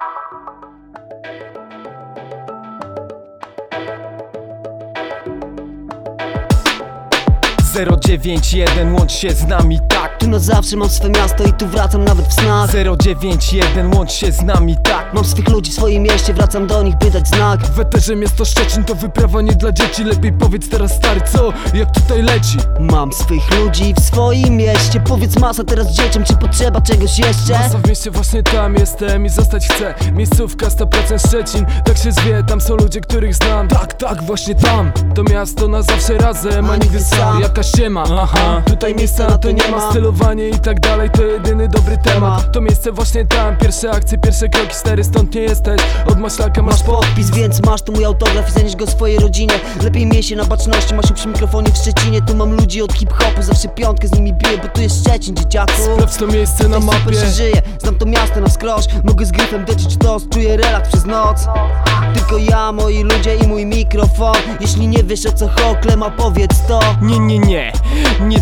Bye. 091 łącz się z nami tak. Tu na zawsze mam swe miasto i tu wracam nawet w snach. 091 łącz się z nami tak. Mam swych ludzi w swoim mieście, wracam do nich by dać znak. W eterze miasto Szczecin to wyprawa nie dla dzieci. Lepiej powiedz teraz stary co, jak tutaj leci? Mam swych ludzi w swoim mieście. Powiedz masa teraz dzieciom, czy potrzeba czegoś jeszcze? Masa w mieście właśnie tam jestem i zostać chcę. Miejscówka 100% Szczecin, tak się zwie. Tam są ludzie, których znam. Tak, tak, właśnie tam. To miasto na zawsze razem, a nigdy sam Ściema, aha. Tutaj miejsca na to nie ma. Stylowanie i tak dalej, to jedyny dobry temat. To miejsce właśnie tam, pierwsze akcje, pierwsze kroki Stary, stąd nie jesteś, od maślaka masz po Podpis, więc masz tu mój autograf i zanieś go swojej rodzinie. Lepiej miej się na baczności, masz przy mikrofonie w Szczecinie. Tu mam ludzi od hip-hopu, zawsze piątkę z nimi biję Bo tu jest Szczecin, dzieciaku. Sprawdź to miejsce na Tutaj super mapie. się żyje, znam to miasto na wskroś. Mogę z gryfem docić dos, czuję relaks przez noc. Tylko ja, moi ludzie i mój mikrofon. Jeśli nie wiesz o co choklem, a powiedz to. Nie, nie, nie, nie.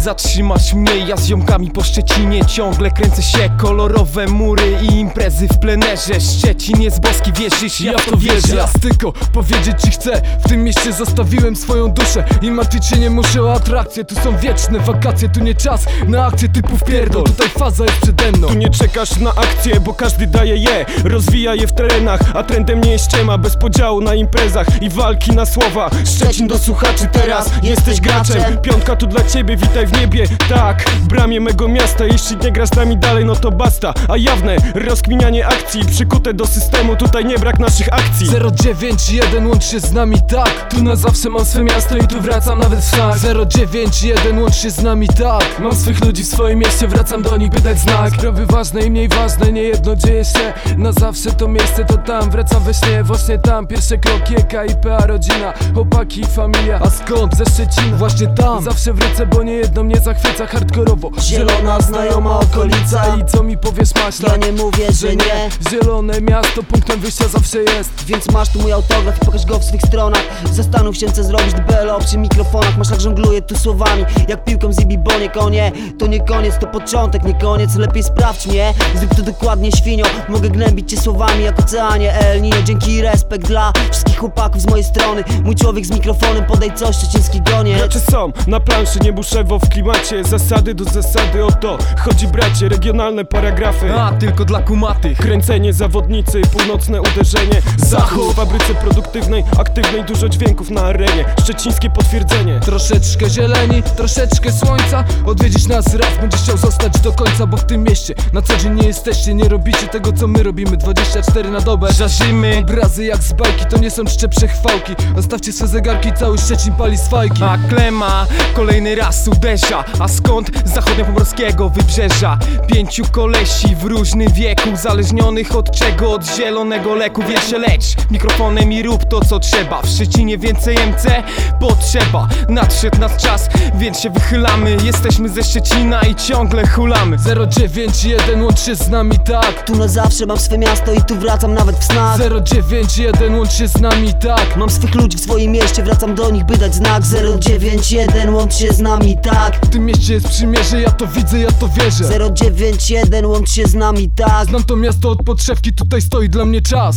Zatrzymasz mnie Ja z ziomkami po Szczecinie ciągle kręcę się. Kolorowe mury i imprezy w plenerze. Szczecin jest boski, wierzysz, Ja w to wierzę, ja tylko powiedzieć ci chcę. W tym mieście zostawiłem swoją duszę I martwić się nie muszę o atrakcje. Tu są wieczne wakacje, tu nie czas na akcje typu wpierdol Tutaj faza jest przede mną. Tu nie czekasz na akcje, bo każdy daje je. Rozwija je w terenach, a trendem nie jest ściema. Bez podziału na imprezach i walki na słowa. Szczecin do słuchaczy teraz, jesteś graczem. Piątka tu dla ciebie, witaj w niebie. Tak, w bramie mego miasta. Jeśli nie grasz z nami dalej, no to basta. A jawne rozkminianie akcji Przykute do systemu, tutaj nie brak naszych akcji. 091 łącz się z nami tak. Tu na zawsze mam swe miasto i tu wracam nawet w snach 091 łącz się z nami tak. Mam swych ludzi w swoim mieście, wracam do nich by dać znak. Sprawy ważne i mniej ważne, nie jedno dzieje się Na zawsze to miejsce to tam, wracam we śnie Właśnie tam, pierwsze kroki EKA i PA rodzina Chłopaki, familia, a skąd? Ze Szczecina. Właśnie tam, zawsze wrócę, bo nie jedno mnie zachwyca hardkorowo. Zielona, znajoma okolica. I co mi powiesz maśla? Ja nie mówię, że nie. Zielone miasto, punktem wyjścia zawsze jest. Więc masz tu mój autograf i pokaż go w swych stronach. Zastanów się co zrobić dbelo przy mikrofonach Masz tak żongluje tu słowami. Jak piłką z Ibi konie To nie koniec, to początek, nie koniec. Lepiej sprawdź mnie, zrób to dokładnie świnio. Mogę gnębić cię słowami jak oceanie El Nino. Dzięki respekt dla wszystkich chłopaków z mojej strony. Mój człowiek z mikrofonem, podaj coś, szczeciński goniec Gracze są na planszy, nie buszewo w klimacie. Zasady do zasady, o to chodzi bracie. Regionalne paragrafy. A, tylko dla kumatych Kręcenie, zawodnicy, północne uderzenie. Zachód. W fabryce produktywnej, aktywnej Dużo dźwięków na arenie, szczecińskie potwierdzenie. Troszeczkę zieleni, troszeczkę słońca. Odwiedzić nas raz, będziesz chciał zostać do końca Bo w tym mieście na co dzień nie jesteście Nie robicie tego co my robimy. 24 na dobę. Żarzymy Obrazy jak z bajki, to nie są czcze przechwałki. Zostawcie swe zegarki, cały Szczecin pali swajki. A klema kolejny raz uderza. A skąd? Z zachodniopomorskiego wybrzeża. Pięciu kolesi w różnym wieku Uzależnionych od czego? Od zielonego leku. Wiersze leć mikrofonem i rób to co trzeba. W Szczecinie więcej MC potrzeba. Nadszedł nas czas, więc się wychylamy. Jesteśmy ze Szczecina i ciągle hulamy. 091 łącz się z nami tak. Tu na zawsze mam swe miasto i tu wracam nawet w snach 091 łącz się z nami tak. Mam swych ludzi w swoim mieście, wracam do nich by dać znak. 091 łącz się z nami tak? W tym mieście jest przymierze, ja to widzę, ja to wierzę. 091 łącz się z nami tak? Znam to miasto od podszewki, tutaj stoi dla mnie czas